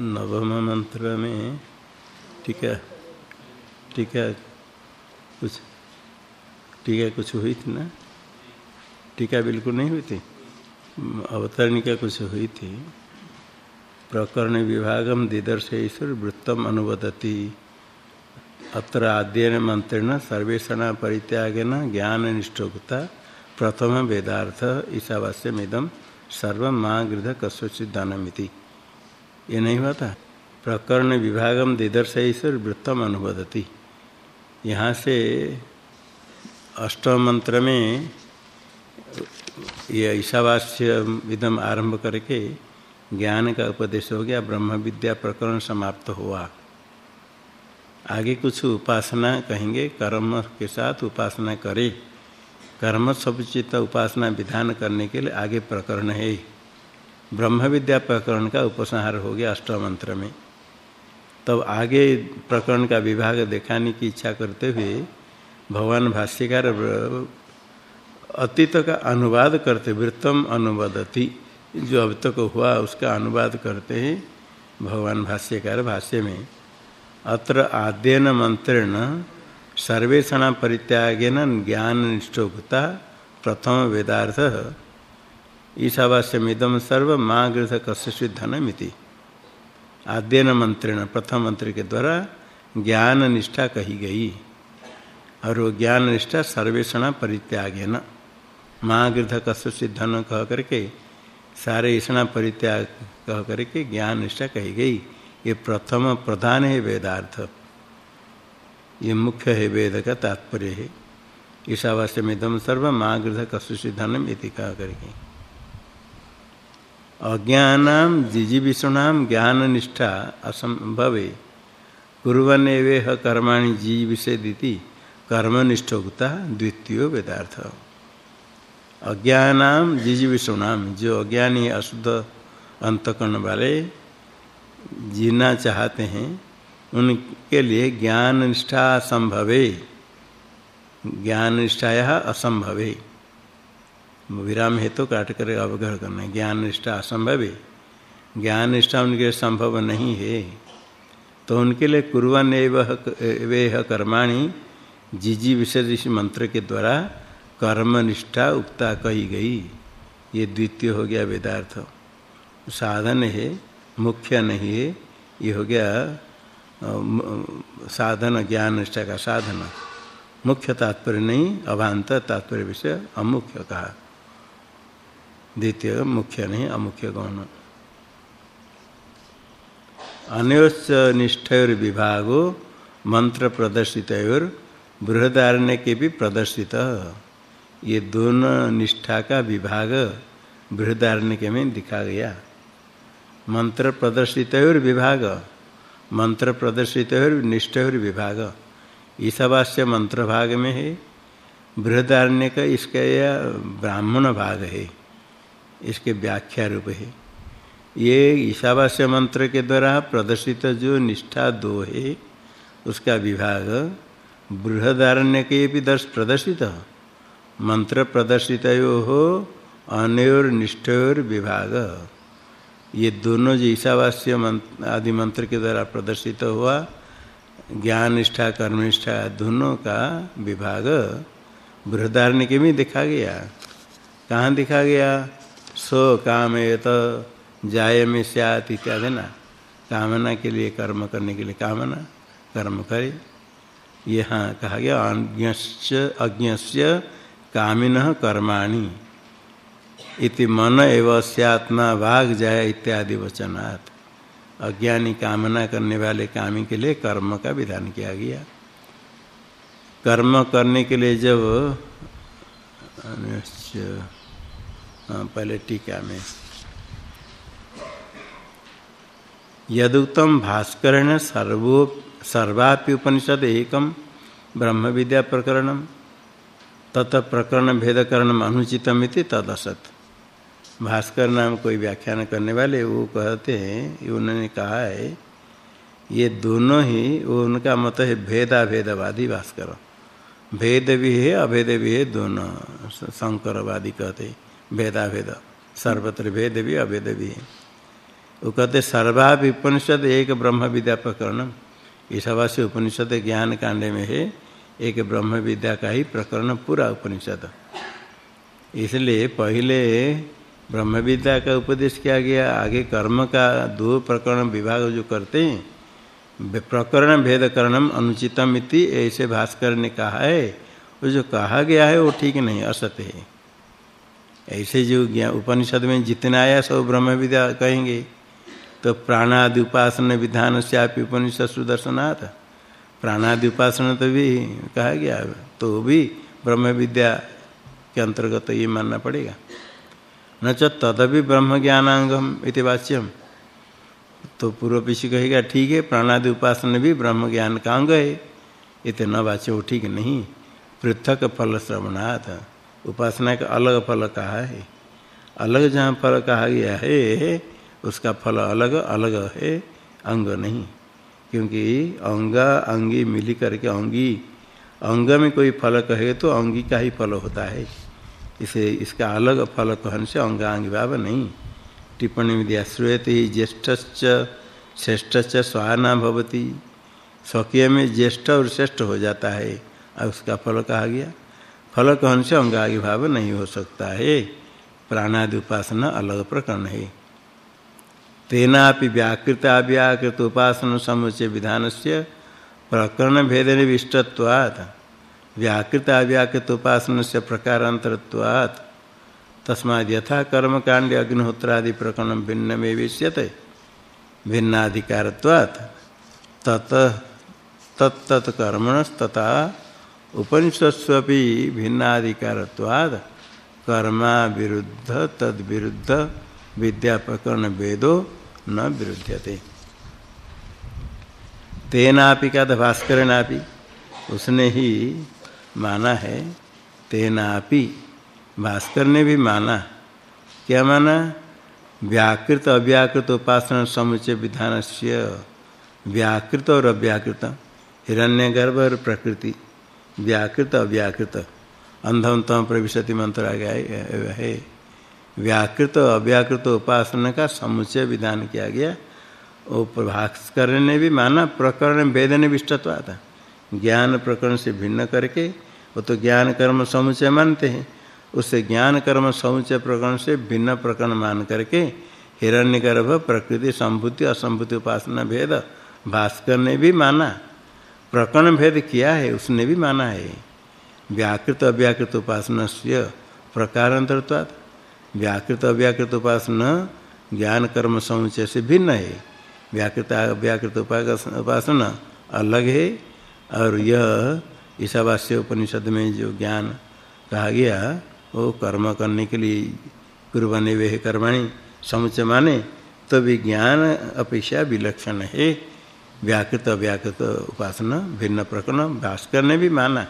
नवम मंत्र में टीका टीका कुछ टीका कुछ हुई थी ना? टीका बिल्कुल नहीं हुई थी। अवतरणिका कुछ हुई थी। प्रकरण विभागम दिदर्श ईश्वर वृत्तम अनुवदती। अत्र आद्यन मंत्रेण सर्वेषण परित्यागेन ज्ञान निष्ठोक्ता प्रथम वेदार्थ ईशावास्यमिदम सर्व माँ गृध कस्वचित दानमिति ये नहीं हुआ था प्रकरण विभागम दिदर्श ईश्वर वृत्तम अनुवदती। यहाँ से अष्टम मंत्र में ये ईशावास्य विदम आरंभ करके ज्ञान का उपदेश हो गया, ब्रह्म विद्या प्रकरण समाप्त हुआ। आगे कुछ उपासना कहेंगे, कर्म के साथ उपासना करे। कर्म सबचित उपासना विधान करने के लिए आगे प्रकरण है। ब्रह्म विद्या प्रकरण का उपसंहार हो गया अष्टम मंत्र में। तब आगे प्रकरण का विभाग दिखाने की इच्छा करते हुए भगवान भाष्यकार अतीत का अनुवाद करते, वृत्तम अनुवादति, जो अब तक हुआ उसका अनुवाद करते हैं भगवान भाष्यकार भाष्य में, अत्र आद्यन मंत्रेण सर्वेषण परित्यागेन ज्ञान निष्ठोक्ता प्रथम वेदार्थ ईशावास्यमिदम सर्व माँ गृह कस्य धनमिति आद्यन मंत्रेण, प्रथम मंत्र के द्वारा ज्ञान निष्ठा कही गई। और वो ज्ञान निष्ठा सर्वेषण परित्यागेन। माँ गृह कस्य धन कह करके, सारे ईषणा परित्याग कह करके ज्ञान निष्ठा कही गई। ये प्रथम प्रधान है वेदार्थ। ये मुख्य है वेद का तात्पर्य है। ईशावास्य में सर्व मागृध कसुषि धनम इति कह करके। अज्ञानाम जिजीविषुणाम ज्ञान निष्ठा असंभवे। कुरन एवेह कर्माणि जीविषेदिति कर्मनिष्ठोक्ता द्वितीय वेदार्थ। अज्ञानाम जिजीविषुणाम जो अज्ञानी अशुद्ध अंतकरण वाले जीना चाहते हैं, उनके लिए ज्ञान निष्ठा असंभवे। ज्ञान निष्ठाया असंभवे। विराम हेतु तो काट कर अवग्रह करना ज्ञान निष्ठा असंभव है। ज्ञान निष्ठा उनके संभव नहीं है। तो उनके लिए कुरन एवह कर्माणी जिजी विशेष मंत्र के द्वारा कर्म निष्ठा उक्ता कही गई। ये द्वितीय हो गया वेदार्थ। साधन है, मुख्य नहीं है। ये हो गया साधन ज्ञान निष्ठा का साधन। मुख्य तात्पर्य नहीं, अभांत तात्पर्य विषय अमुख्य कहा। द्वितीय मुख्य नहीं, अमुख्य गौण अन्योच निष्ठर विभागो मंत्र प्रदर्शित बृहदारण्य के भी प्रदर्शित। ये दोनों निष्ठा का विभाग बृहदारण्य के में दिखा गया। मंत्र प्रदर्शित और विभाग, मंत्र प्रदर्शित और निष्ठ और विभाग ईसावास्य मंत्र भाग में है। बृहदारण्य का इसका यह ब्राह्मण भाग है। इसके व्याख्या रूप है। ये ईशावास्य मंत्र के द्वारा प्रदर्शित जो निष्ठा दो है उसका विभाग बृहदारण्य के भी दर्श प्रदर्शित मंत्र प्रदर्शित हो अनयोर निष्ठोर विभाग। ये दोनों जो ईशावास्य मंत्र आदि मंत्र के द्वारा प्रदर्शित हुआ, ज्ञान निष्ठा कर्मनिष्ठा दोनों का विभाग बृहदारण्य के में देखा गया। कहाँ देखा गया? सो काम तो जाय में स्यात इत्यादि ना। कामना के लिए कर्म करने के लिए कामना कर्म करे। यहाँ कहा गया अज्ञस्य अज्ञस्य कामिन कर्माणि। इति मन एवं स्यात्मा भाग जाए इत्यादि वचनात्। अज्ञानी कामना करने वाले कामी के लिए कर्म का विधान किया गया। कर्म करने के लिए जब हाँ, पहले टीका में। यदुक्तम भास्करेण सर्वो, सर्वापि उपनिषद एकम ब्रह्म विद्या प्रकरणम, तत प्रकरण भेदकरण अनुचितमिति तदसत। भास्कर नाम कोई व्याख्यान करने वाले, वो कहते हैं उन्होंने कहा है, ये दोनों ही, वो उनका मत है भेदाभेदवादी भास्कर। भेद भी है, अभेद भी है, दोनों शंकरवादी कहते भेदाभेद सर्वत्र भेद भी अभेद भी वो कहते सर्वा भी उपनिषद एक ब्रह्म विद्या प्रकरण ईशावासी उपनिषद ज्ञान कांड में है, एक ब्रह्म विद्या का ही प्रकरण पूरा उपनिषद। इसलिए पहले ब्रह्म विद्या का उपदेश किया गया, आगे कर्म का दो प्रकरण विभाग जो करते हैं प्रकरण भेदकरणम अनुचितम इति, ऐसे भास्कर ने कहा है। वो जो कहा गया है, वो ठीक नहीं, असत्य है। ऐसे जो ज्ञान उपनिषद में जितना आया सब ब्रह्म विद्या कहेंगे तो प्राणादि उपासना विधान से आप उपनिषद सुदर्शनाथ प्राणादि उपासना तो भी कहा गया तो भी ब्रह्म विद्या के अंतर्गत तो ये मानना पड़ेगा। न च तदपि ब्रह्म ज्ञानांगम इति वाच्यम। तो पूर्व पीछे कहेगा, ठीक है, प्राणादि उपासना भी ब्रह्म ज्ञान का अंग है। इतने वाच्य, ठीक नहीं। पृथक फल श्रवणाथ उपासना का अलग फल कहा है। अलग जहाँ फल कहा गया है, उसका फल अलग अलग है, अंग नहीं। क्योंकि अंग, अंगी मिली करके अंगी, अंग में कोई फल कहे तो अंगी का ही फल होता है। इसे, इसका अलग फल कहन से अंगांग भाव नहीं। टिप्पणी में दिया श्रूयते ही ज्येष्ठश्च, श्रेष्ठश्च स्वाना भवती। स्वकीय में ज्येष्ठ और श्रेष्ठ हो जाता है, और उसका फल कहा गया। फल कहन से अंगांगी भाव नहीं हो सकता है? प्राणादि उपासना अलग प्रकरण है। तेनापि व्याकृत उपासन समुचय विधानस्य प्रकरण भेदन विष्टत्वात् व्याकृत अव्याकृत उपासन से प्रकारांतरत्वात् तस्माद् यथा कर्म कांड अग्निहोत्रादि प्रकरण भिन्न में विष्यते भिन्नाधिकारत्वात्। तत तत्त कर्मणस्तथा उपनिषत्स्वपि भिन्नाधिकारत्वात् कर्मा विरुद्ध तद विरुद्ध विद्या प्रकरण वेदो न विरुद्धते तेनापि का भास्करणापि उसने ही माना है, तेनापि भास्कर ने भी माना। क्या माना? व्याकृत अव्याकृत उपासना समुचय विधान से व्याकृत और अव्याकृत, हिरण्यगर्भ और प्रकृति। व्याकृत, अव्याकृत। अंधम तम प्रविशति मंत्र आ गया है। व्याकृत, अव्याकृत उपासना का समुचय विधान किया गया। वो भास्कर ने भी माना, प्रकरण वेदन विष्टत्वाता ज्ञान प्रकरण से भिन्न करके, वो तो ज्ञान कर्म समुचय मानते हैं। उससे ज्ञान कर्म समुचय प्रकरण से भिन्न प्रकरण मान करके, हिरण्यगर्भ, प्रकृति, संभूति, असंभूति उपासना, भेद, भास्कर ने भी माना। प्रकरण भेद किया है, उसने भी माना है। व्याकृत अव्याकृत उपासना से प्रकारांतरत्वात्। व्याकृत अव्याकृत उपासना ज्ञान, कर्म समुचय से भिन्न है। व्याकृत अव्याकृत उपासना अलग है, और यह ईशावास्य उपनिषद में जो ज्ञान कहा गया, वो कर्म करने के लिए कुर्बाने वे कर्माणी समुचय माने तो विज्ञान अपेक्षा विलक्षण है। व्याकृत, अव्याकृत उपासना, भिन्न प्रकरण भास्कर ने भी माना।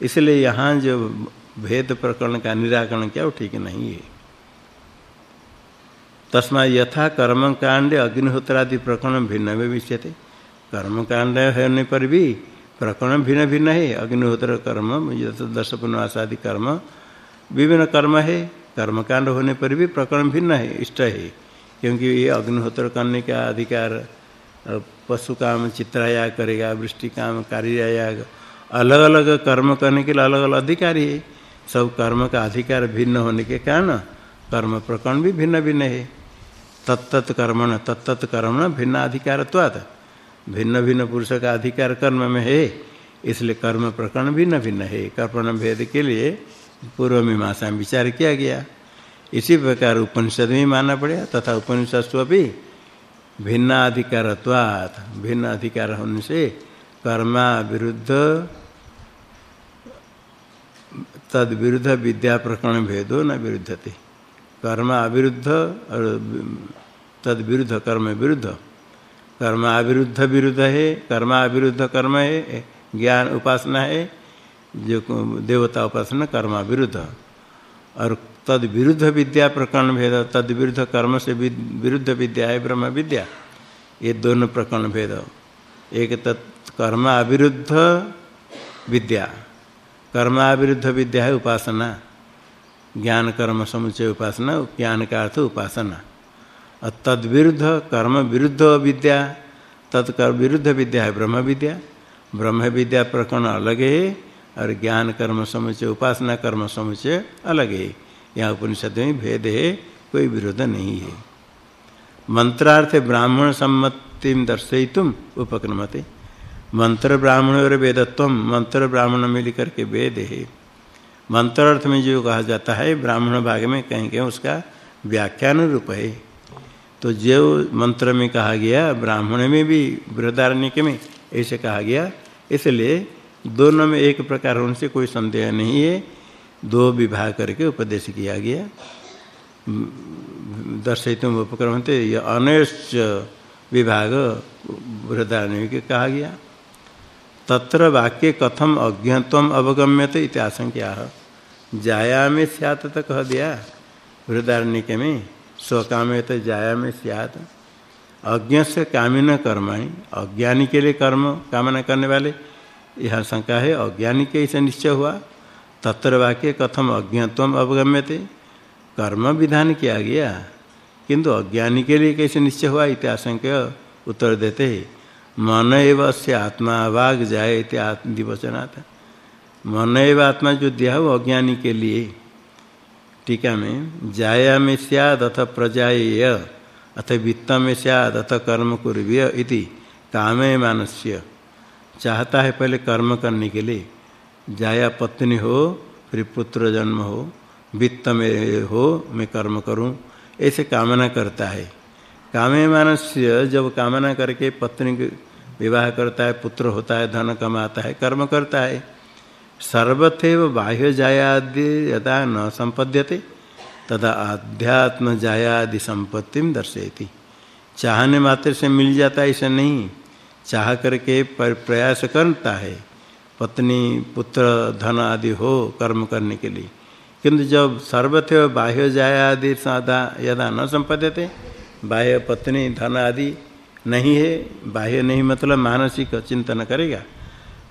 इसलिए यहाँ जो भेद प्रकरण का निराकरण किया, वो ठीक नहीं है। तस्मा यथा कर्म कांड अग्निहोत्रादि प्रकरण भिन्न में विषयते कर्म कांड होने पर भी प्रकरण भिन्न भिन्न है। अग्निहोत्र कर्म दश पुनवासादि कर्म, विभिन्न कर्म है। कर्मकांड होने पर भी प्रकरण भिन्न है, इष्ट है। क्योंकि ये अग्निहोत्र करने का अधिकार पशु काम चित्रायाग करेगा वृष्टि काम कार्यायाग अलग अलग कर्म करने के लिए अलग अलग अधिकारी है। सब कर्म का अधिकार भिन्न होने के कारण कर्म प्रकरण भी भिन्न भिन्न है। तत्त कर्मण तत्त कर्मण भिन्न अधिकारत्वात्। भिन्न भिन्न पुरुष का अधिकार कर्म में है, इसलिए कर्म प्रकरण भिन्न भिन्न है। कर्पण भेद के लिए पूर्व मीमांसा में विचार किया गया। इसी प्रकार उपनिषद में मानना पड़ेगा, तथा उपनिषद भी भिन्न अधिकारत्वात् भिन्न अधिकार होने से कर्मा विरुद्ध तद विरुद्ध विद्या प्रकरण भेदो न विरुद्धते। कर्म अविरुद्ध और तद विरुद्ध कर्म विरुद्ध कर्म अविरुद्ध विरुद्ध है कर्म अविरुद्ध कर्म है, ज्ञान उपासना है, जो देवता उपासना कर्म विरुद्ध और तद विरुद्ध विद्या प्रकरण भेद, तद विरुद्ध कर्म से विरुद्ध विद्या है, ब्रह्म विद्या। ये दोनों प्रकरण भेद। एक तत् कर्म अविरुद्ध विद्या। कर्म अविरुद्ध विद्या है उपासना। ज्ञान, कर्म समुचय उपासना, ज्ञान का अर्थ उपासना। तद विरुद्ध कर्म विरुद्ध विद्या तत्कर्म विरुद्ध विद्या है ब्रह्म विद्या। ब्रह्म विद्या प्रकरण अलग है और ज्ञान, कर्म समुचय उपासना, कर्म समुचय अलग है। यहाँ उपनिषद में भेद है, कोई विरोध नहीं है। मंत्रार्थ ब्राह्मण सम्मति दर्शयितुम उपक्रमते। मंत्र ब्राह्मण और वेदत्व मंत्र ब्राह्मण मिल के वेद है। मंत्र अर्थ में जो कहा जाता है, ब्राह्मण भाग में कहीं कहीं उसका व्याख्यान रूप है। तो जो मंत्र में कहा गया, ब्राह्मण में भी बृहदारण्य में ऐसे कहा गया, इसलिए दोनों में एक प्रकार होने से कोई संदेह नहीं है। दो विभाग करके उपदेश किया गया। दर्शयितुम उपक्रम थे यह अनैश्च विभाग बृहदारण्य के कहा गया। तत्र वाक्य कथम अज्ञत्वम अवगम्यते इति आशंका जाया में स्यात तो कह दिया। बृहदारण्य में स्वकामेत जाया में स्यात। अज्ञ से कामिन कर्माणी, अज्ञानी के लिए कर्म कामना करने वाले, यह शंका है, अज्ञानी के ऐसे निश्चय हुआ। तत्र वाक्य कथम अज्ञत्वम अवगम्यते। कर्म विधान किया गया, किंतु अज्ञानी के लिए कैसे निश्चय हुआ इत्याशंक्य उत्तर देते मन एव से आत्मा वाग जाए इत्यादि वचनात् मन एव आत्मा जो दिया वो अज्ञानी के लिए। टीका में, जाया में सियाद अथ प्रजाएय अथ वित्त में सियाद अथ कर्म कुर्य इति कामे मानस्य। चाहता है पहले कर्म करने के लिए। जाया पत्नी हो, फिर पुत्र जन्म हो, वित्त में हो, मैं कर्म करूँ। ऐसे कामना करता है। कामे मानस्य जब कामना करके पत्नी विवाह करता है, पुत्र होता है, धन कमाता है, कर्म करता है। सर्वथैव बाह्य जायादि यदा न संपद्यते, तदा आध्यात्म जायादि संपत्तिम दर्शयति। चाहने मात्र से मिल जाता है, ऐसा नहीं। चाह करके पर प्रयास करता है। पत्नी, पुत्र, धन आदि हो कर्म करने के लिए। किंतु जब सर्वथ बाह्य जाय आदि सादा यदा न संपद्यते, बाह्य पत्नी, धन आदि नहीं है, बाह्य नहीं मतलब मानसिक चिंतन करेगा।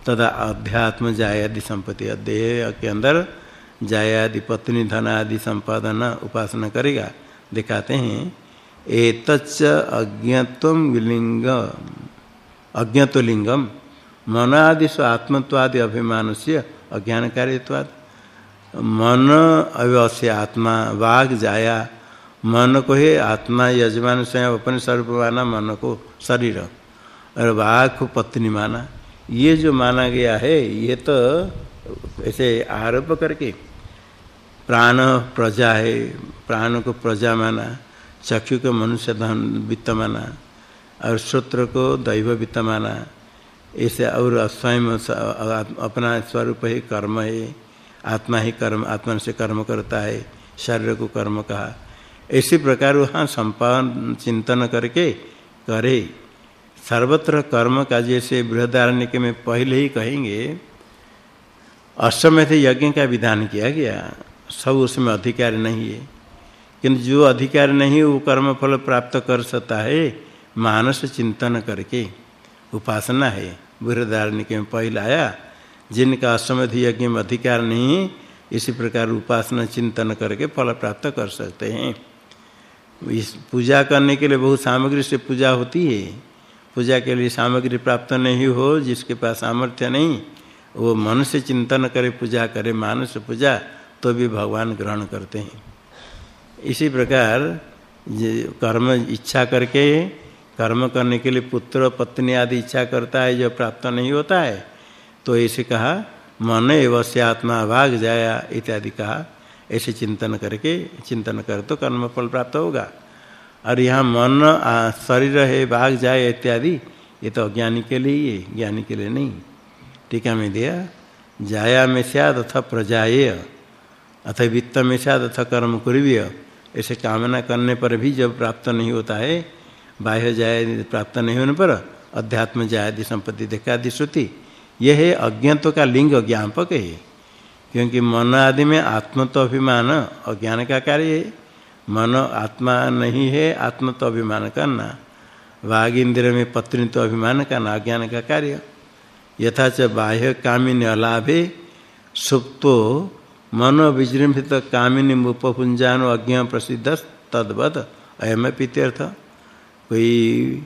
तदा अध्यात्म जाय आदि संपत्ति देह के अंदर जाय आदि पत्नी, धन आदि संपादन, उपासना करेगा। दिखाते हैं, एतच्च अज्ञत्वम विलिंग अज्ञात लिंगम मन आदि स्व आत्मत्वादि अभिमान से अज्ञान कार्यत्वाद मन अवश्य आत्मा वाग जाया। मन को ही आत्मा यजमान से अपने स्वरूप माना मन को शरीर। और वाग को पत्नी माना। ये जो माना गया है, ये तो ऐसे आरोप करके प्राण प्रजा है प्राण को प्रजा माना चक्षु को मनुष्य धन वित्त माना, और श्रोत्र को दैव वित्त माना ऐसे और स्वयं अपना स्वरूप ही कर्म है, आत्मा ही कर्म, आत्मा से कर्म करता है, शरीर को कर्म कहा। इसी प्रकार वहाँ संपादन, चिंतन करके करे। सर्वत्र कर्म का जैसे बृहदारण्य में पहले ही कहेंगे अश्वमेध यज्ञ का विधान किया गया, सब उसमें अधिकार नहीं है। किंतु जो अधिकार नहीं, वो कर्म फल प्राप्त कर सकता है, मानस चिंतन करके। उपासना है। बृहदारण्य में पहले आया, जिनका असमधि यज्ञ में अधिकार नहीं, इसी प्रकार उपासना चिंतन करके फल प्राप्त कर सकते हैं। इस पूजा करने के लिए बहुत सामग्री से पूजा होती है। पूजा के लिए सामग्री प्राप्त नहीं हो, जिसके पास सामर्थ्य नहीं, वो मन से चिंतन करे, पूजा करे, मानस पूजा तो भी भगवान ग्रहण करते हैं। इसी प्रकार कर्म इच्छा करके कर्म करने के लिए पुत्र, पत्नी आदि इच्छा करता है, जो प्राप्त नहीं होता है तो ऐसे कहा, मन एवं से आत्मा भाग जाया, इत्यादि कहा। ऐसे चिंतन करके, चिंतन कर तो कर्म फल प्राप्त होगा। और यहाँ मन शरीर है, भाग जाए इत्यादि, ये तो अज्ञानी के लिए ही ज्ञानी के लिए नहीं। टीका में दिया, जाया में सद अथ प्रजाएय अथ वित्त में सद अथ कर्म कुर्य ऐसे कामना करने पर भी जब प्राप्त नहीं होता है बाह्य जाय प्राप्त नहीं होने पर अध्यात्म जायदि संपत्ति देखादि श्रुति। यह है अज्ञात्व का लिंग ज्ञापक है। क्योंकि मन आदि में आत्म तो अभिमान, अज्ञान का कार्य है। मन आत्मा नहीं है आत्म तो अभिमान करना। वाग इंद्र में पत्नी तो अभिमान करना, अज्ञान का कार्य। यथा च बाह्य कामिनी अलाभे, सुप्तो मन विजृंभित कामिनी उपपुंजान अज्ञ प्रसिद्ध तद्वत अयम अर्थ कोई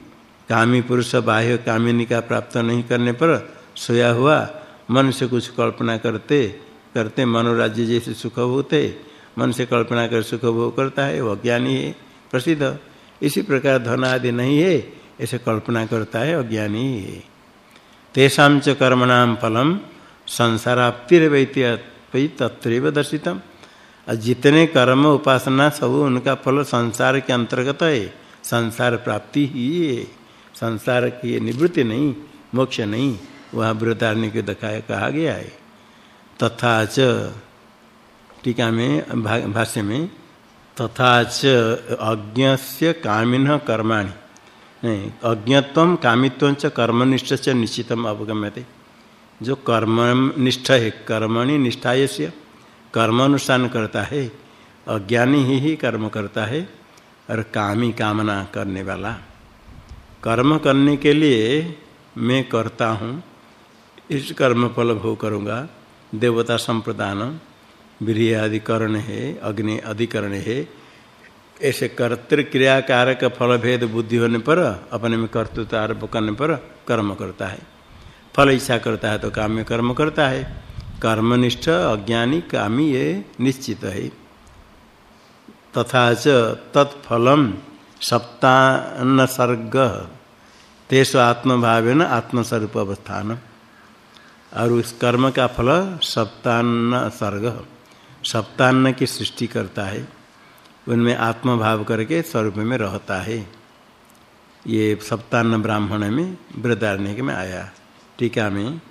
कामी पुरुष बाह्य कामिनी का प्राप्त नहीं करने पर सोया हुआ, मन से कुछ कल्पना करते करते मनोराज्य जैसे सुख होते, मन से कल्पना कर सुख भोग करता है वो अज्ञानी है, प्रसिद्ध। इसी प्रकार धन आदि नहीं है, ऐसे कल्पना करता है अज्ञानी है। तेषाम च कर्मणाम फलम संसाराप्तिरवैत्य तत्रैव दर्शितम। जितने कर्म उपासना, सब उनका फल संसार के अंतर्गत है। संसार प्राप्ति ही है। संसार की निवृत्ति नहीं, मोक्ष नहीं, वह वृतारण्य के दिखाया कहा गया है। तथा च, टीका में भाष्य में, तथा च, अज्ञस्य कामिन कर्माणि। नहीं, अज्ञत्व कामित्व च कर्मनिष्ठ च निश्चितम अवगम्यते। जो कर्मनिष्ठ है, कर्मणि निष्ठाय से कर्मानुष्ठान करता है, अज्ञानी ही ही कर्म करता है। और कामी कामना करने वाला। कर्म करने के लिए मैं करता हूँ। इस कर्म फल भोग करूँगा। देवता संप्रदान वीर्य अधिकरण है, अग्नि अधिकरण है। ऐसे कर्तृ क्रियाकारक फल भेद बुद्धि होने पर, अपने में कर्तृत्व आरोप करने पर कर्म करता है। फल इच्छा करता है तो काम्य कर्म करता है। कर्मनिष्ठ, अज्ञानी, कामी ये निश्चित है। तथा च तत्फलम सप्तान्न सर्ग तेसु आत्मभावेन आत्मस्वरूप अवस्थान और उस कर्म का फल सप्तान्न सर्ग सप्तान्न की सृष्टि करता है। उनमें आत्मभाव करके स्वरूप में रहता है। ये सप्तान्न ब्राह्मण में वृदारण्य में आया। टीका में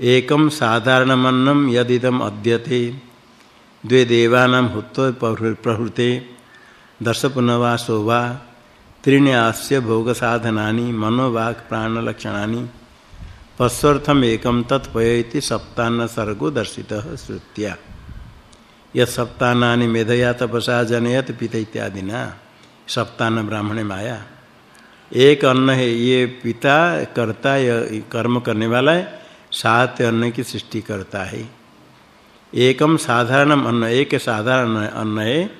एकम साधारण साधारणमन्नम यदिदम अद्यते। द्वे देवानां हुत्व प्रहृते दशपुनवासो वा त्रीणि आस्य भोग साधनानि मनोवाक् प्राणलक्षणानि, पस्वर्थम एकम तत्पयति सर्गो दर्शितः श्रुत्या। यह सप्तानानि मेधया तपसा जनयत पिता इत्यादि ना सप्तान ब्राह्मण में आया एक अन्न है, ये पिता करता, कर्म करने वाला है, सात अन्न की सृष्टि करता है। एकम साधारण अन्न एक साधारण अन्न है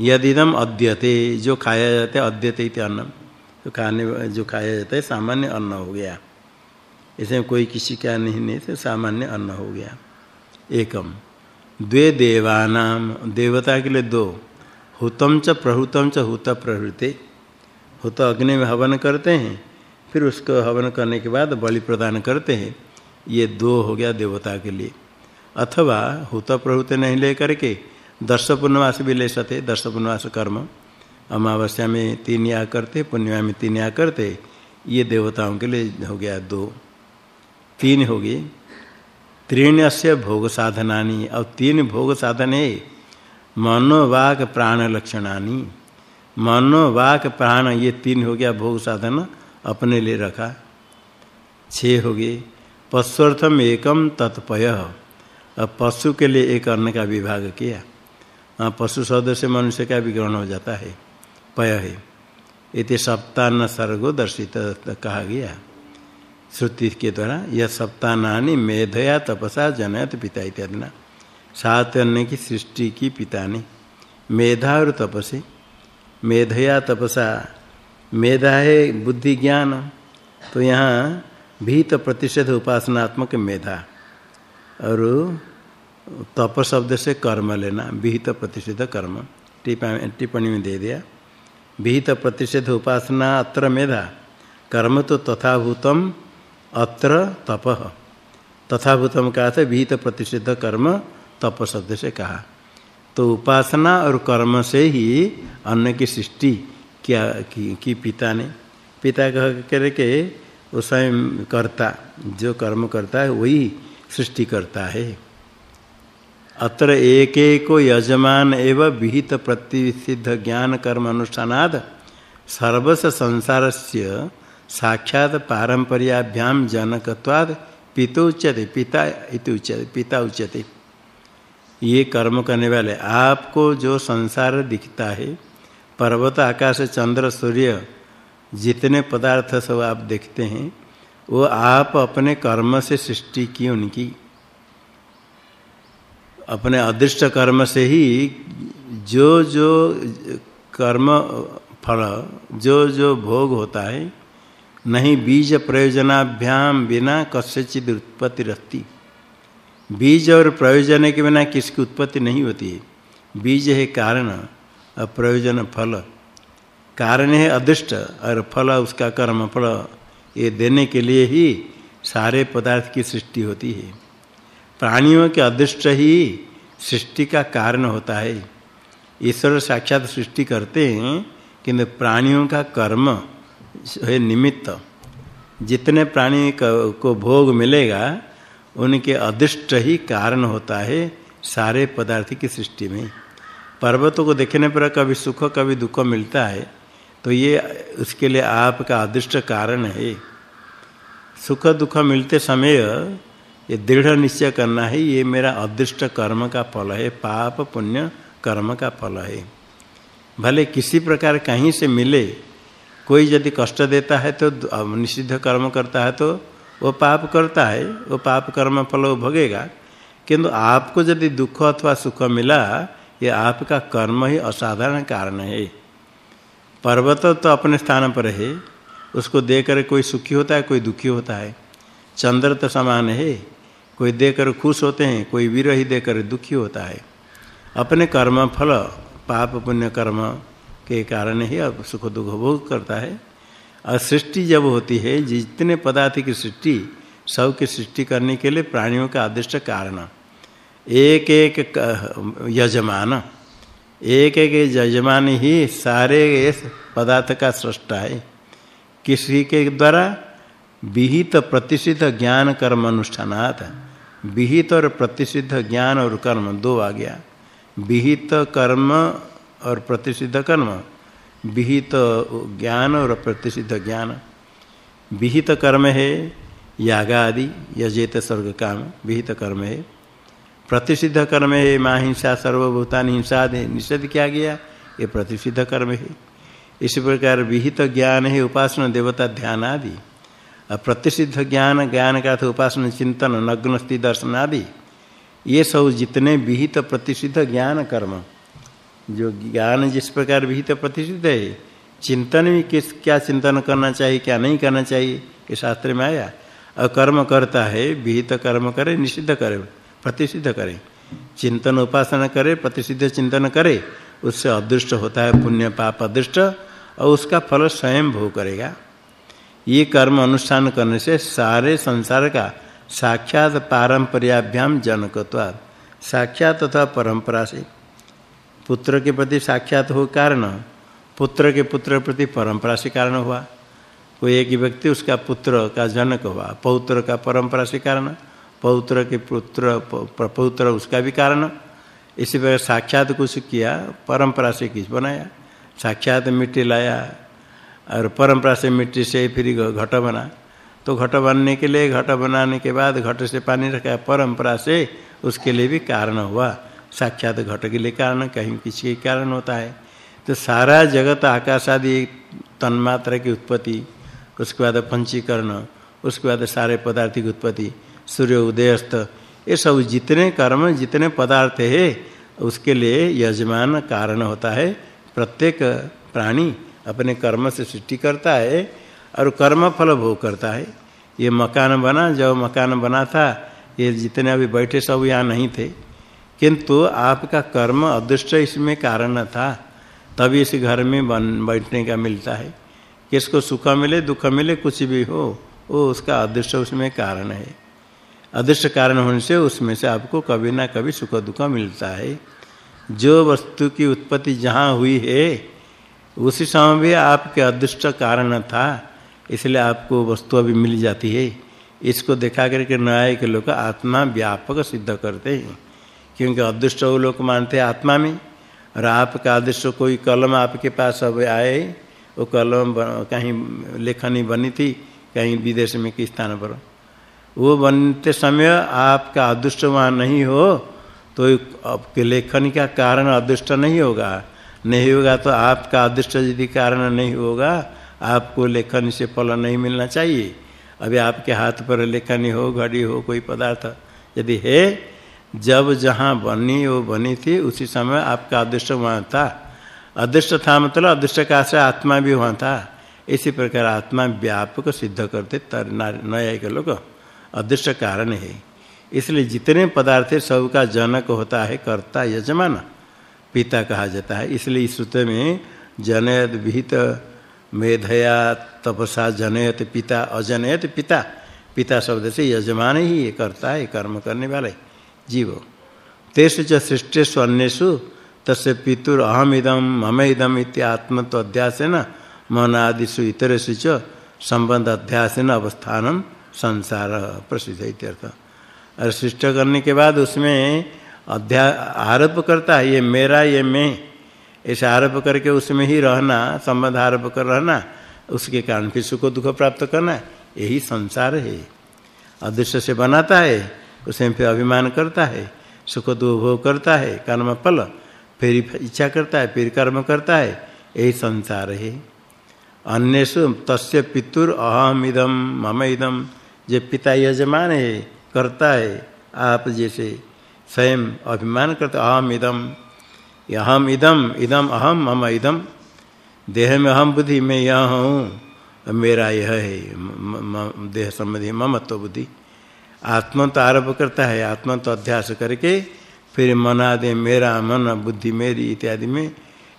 यदिदम अद्यते, जो खाया जाता है अद्यते इति अन्न जो खाने, जो खाया जाता है सामान्य अन्न हो गया। इसमें कोई किसी का नहीं नहीं तो सामान्य अन्न हो गया। एकम। द्वे देवानाम, देवता के लिए दो। हुतम च प्रहुतम च हुत प्रहृते। हुत अग्नि में हवन करते हैं, फिर उसको हवन करने के बाद बलि प्रदान करते हैं। ये दो हो गया देवता के लिए। अथवा हुत प्रहुत नहीं ले करके दर्श पुण्यवास भी ले सकते दर्श पुण्यवास कर्म। अमावस्या में तीन या करते पुण्यमा में तीन या करते, ये देवताओं के लिए हो गया दो। तीन हो त्रीण से भोग साधनानी। और तीन भोग साधन है मनोवाक प्राण लक्षणानी। मनोवाक प्राण, ये तीन हो गया भोग साधन, अपने लिए रखा। छह हो गए पशुर्थम एकम तत्पय। अब पशु के लिए एक अन्न का विभाग किया। हाँ पशु शब्द से मनुष्य का भी ग्रहण हो जाता है। पय है। इति सप्तान्न सर्गो दर्शित कहा गया। श्रुति के द्वारा यह सप्तानानि मेधया तपसा जनयत पिता इत्यादि ना सात अन्न की सृष्टि की पिता ने मेधा और तपसे। मेधया तपसा। मेधा है बुद्धि ज्ञान। तो यहाँ भीत प्रतिषेध उपासनात्मक मेधा। और तप शब्द से कर्म लेना विहित प्रतिषेध कर्म। टिप्पणी में दे दिया। विहित प्रतिषेध उपासना अत्र मेधा। कर्म तो तथाभूतम अत्र तप। तथाभूतम का अर्थ विहित प्रतिषिद्ध कर्म तप शब्द से कहा। तो उपासना और कर्म से ही अन्न की सृष्टि क्या की, पिता ने। पिता कह करके स्वयं करता जो कर्म करता है वही सृष्टि करता है। अत्र एक एक यजमान एवं विहित प्रतिसिद्ध ज्ञान कर्म अनुष्ठानाद सर्वस संसारस्य साक्षात पारंपरियाभ्याम जनकत्वाद पितोच्यते पिता इति उच्यते, पिता उच्यते। ये कर्म करने वाले आपको जो संसार दिखता है, पर्वत, आकाश, चंद्र, सूर्य, जितने पदार्थ सब आप देखते हैं वो आप अपने कर्म से सृष्टि की उनकी। अपने अदृष्ट कर्म से ही जो जो कर्म फल, जो जो भोग होता है, नहीं बीज प्रयोजनाभ्याम बिना कस्यचित उत्पत्ति रहती। बीज और प्रयोजन के बिना किसकी उत्पत्ति नहीं होती है। बीज है कारण और प्रयोजन फल। कारण है अदृष्ट और फल उसका कर्म फल। ये देने के लिए ही सारे पदार्थ की सृष्टि होती है। प्राणियों के अदृष्ट ही सृष्टि का कारण होता है। ईश्वर साक्षात सृष्टि करते हैं किंतु प्राणियों का कर्म है निमित्त। जितने प्राणी को भोग मिलेगा, उनके अदृष्ट ही कारण होता है सारे पदार्थ की सृष्टि में। पर्वतों को देखने पर कभी सुख, कभी दुख मिलता है। तो ये उसके लिए आपका अदृष्ट कारण है। सुख दुख मिलते समय ये दृढ़ निश्चय करना है, ये मेरा अदृष्ट कर्म का फल है, पाप पुण्य कर्म का फल है। भले किसी प्रकार कहीं से मिले, कोई यदि कष्ट देता है तो निषिद्ध कर्म करता है तो वो पाप करता है, वो पाप कर्म फल वो भोगेगा। किंतु आपको यदि दुख अथवा सुख मिला, ये आपका कर्म ही असाधारण कारण है। पर्वत तो अपने स्थान पर है, उसको देकर कोई सुखी होता है, कोई दुखी होता है। चंद्र तो समान है, कोई देकर खुश होते हैं, कोई विरही देकर दुखी होता है। अपने कर्म फल, पाप पुण्य कर्म के कारण ही अब सुख दुख भोग करता है। और सृष्टि जब होती है, जितने पदार्थ की सृष्टि, सब की सृष्टि करने के लिए प्राणियों का अदृष्ट कारण। एक एक यजमान। एक एक यजमान ही सारे पदार्थ का सृष्टा है। किसी के द्वारा विहित प्रतिषिध ज्ञान कर्म अनुष्ठानात, विहित और प्रतिषिध ज्ञान और कर्म दो आ गया। विहित कर्म और प्रतिषिध कर्म, विहित ज्ञान और प्रतिषिध ज्ञान। विहित कर्म है यागा आदि यजेत स्वर्ग काम, विहित कर्म है। प्रतिष्ठित कर्म है, माँ हिंसा, सर्वभूतान हिंसा निषेध किया गया, ये प्रतिष्ठित कर्म है। इसी प्रकार विहित ज्ञान है, उपासना, देवता ध्यान आदि। और प्रतिष्ठित ज्ञान ज्ञान का अर्थ उपासना, चिंतन, नग्न, स्थिति दर्शन आदि, ये सब जितने विहित प्रतिष्ठित ज्ञान कर्म, जो ज्ञान जिस प्रकार विहित प्रतिष्ठित है, चिंतन भी किस, क्या चिंतन करना चाहिए, क्या नहीं करना चाहिए, ये शास्त्र में आया। और कर्म करता है, विहित कर्म करे, निषिद्ध करे। प्रतिष्ठित करें। चिंतन उपासना करे, प्रतिष्ठित चिंतन करे, उससे अदृष्ट होता है पुण्य, पाप अदृष्ट, और उसका फल स्वयं भोग करेगा। ये कर्म अनुष्ठान करने से सारे संसार का साक्षात पारंपरियाभ्याम जनकत्वाद साक्षात तथा परंपरा से। पुत्र के प्रति साक्षात हो कारण, पुत्र के पुत्र प्रति परंपरा से कारण हुआ। कोई एक व्यक्ति उसका पुत्र का जनक हुआ, पौत्र का परंपरा से कारण पौत्र के पुत्र पौत्र, उसका भी कारण। इसी प्रकार साक्षात कुछ किया, परंपरा से किस बनाया। साक्षात मिट्टी लाया, और परंपरा से मिट्टी से फिर घट बना। तो घट बनने के लिए, घट बनाने के बाद घट से पानी रखा, परंपरा से उसके लिए भी कारण हुआ। साक्षात घट के लिए कारण, कहीं किसी के कारण होता है। तो सारा जगत आकाश आदि तन्मात्रा की उत्पत्ति, उसके बाद पंचीकरण, उसके बाद सारे पदार्थ की उत्पत्ति सूर्य उदयस्त ये सब जितने कर्म, जितने पदार्थ है, उसके लिए यजमान कारण होता है। प्रत्येक प्राणी अपने कर्म से सृष्टि करता है और कर्म फल भोग करता है। ये मकान बना, जब मकान बना था, ये जितने अभी बैठे सब यहाँ नहीं थे। किंतु आपका कर्म अदृष्ट इसमें कारण था, तभी इस घर में बन, बैठने का मिलता है। किसको सुख मिले, दुख मिले, कुछ भी हो, वो उसका अदृष्ट उसमें कारण है। अदृष्ट कारण होने से उसमें से आपको कभी ना कभी सुख दुख मिलता है। जो वस्तु की उत्पत्ति जहाँ हुई है, उसी समय भी आपके अदृष्ट कारण था, इसलिए आपको वस्तु अभी मिल जाती है। इसको देखा करके न्याय के लोग आत्मा व्यापक सिद्ध करते हैं, क्योंकि अदृष्ट वो लोग मानते हैं आत्मा में। और आपका अदृष्ट कोई कलम आपके पास अब आए, वो कलम कहीं लेखनी बनी थी, कहीं विदेश में किस स्थान पर। वो बनते समय आपका अदृष्ट वहाँ नहीं हो तो आपके लेखन का कारण अदृष्ट नहीं होगा। नहीं होगा तो आपका अदृष्ट यदि कारण नहीं होगा, आपको लेखन से फल नहीं मिलना चाहिए। अभी आपके हाथ पर लेखनी हो, घड़ी हो, कोई पदार्थ यदि है, जब जहाँ बनी, वो बनी थी, उसी समय आपका अदृष्ट वहाँ था। अदृष्ट था मतलब अदृष्ट का से आत्मा भी वहाँ था। इसी प्रकार आत्मा व्यापक सिद्ध करते, तर नया के लोग अदृष्ट कारण है। इसलिए जितने पदार्थ सबका जनक होता है, कर्ता यजमान। पिता कहा जाता है। इसलिए इस सूत्र में जनयत विहित, मेधया तपसा जनयत पिता, अजनयत पिता। पिता शब्द से यजमान ही ये करता है, कर्म करने वाले जीव। तेषु च सृष्टिषु अन्येषु, तस्य पितुर अहम इदम मम इदम इत्यात्मत्व अध्यासेन मन आदिषु इतरेषु च संबंध अध्यासेन अवस्थानम संसार प्रसिद्ध इत्यर्थ। और सृष्टि करने के बाद उसमें अध्या, आरोप करता है, ये मेरा, ये मैं। ऐसे आरोप करके उसमें ही रहना, संबंध आरोप कर रहना, उसके कारण फिर सुख दुख प्राप्त करना, यही संसार है। अदृश्य से बनाता है उसमें फिर अभिमान करता है, सुख दुख भोग करता है, कर्म फल, फिर इच्छा करता है, फिर कर्म करता है, यही संसार है। अन्यसु तस्य पितुर अहम इदम मम इदम जे पिता यजमान है, करता है, आप जैसे स्वयं अभिमान करते, अहम इदम। अहम इदम इदम अहम, मम इदम। देह में अहम बुद्धि, में यह हूँ मेरा यह है देह संबंधी ममत्व बुद्धि। आत्मा तो आरोप करता है, आत्मा तो अध्यास करके, फिर मन आदि मेरा मन, बुद्धि मेरी इत्यादि में।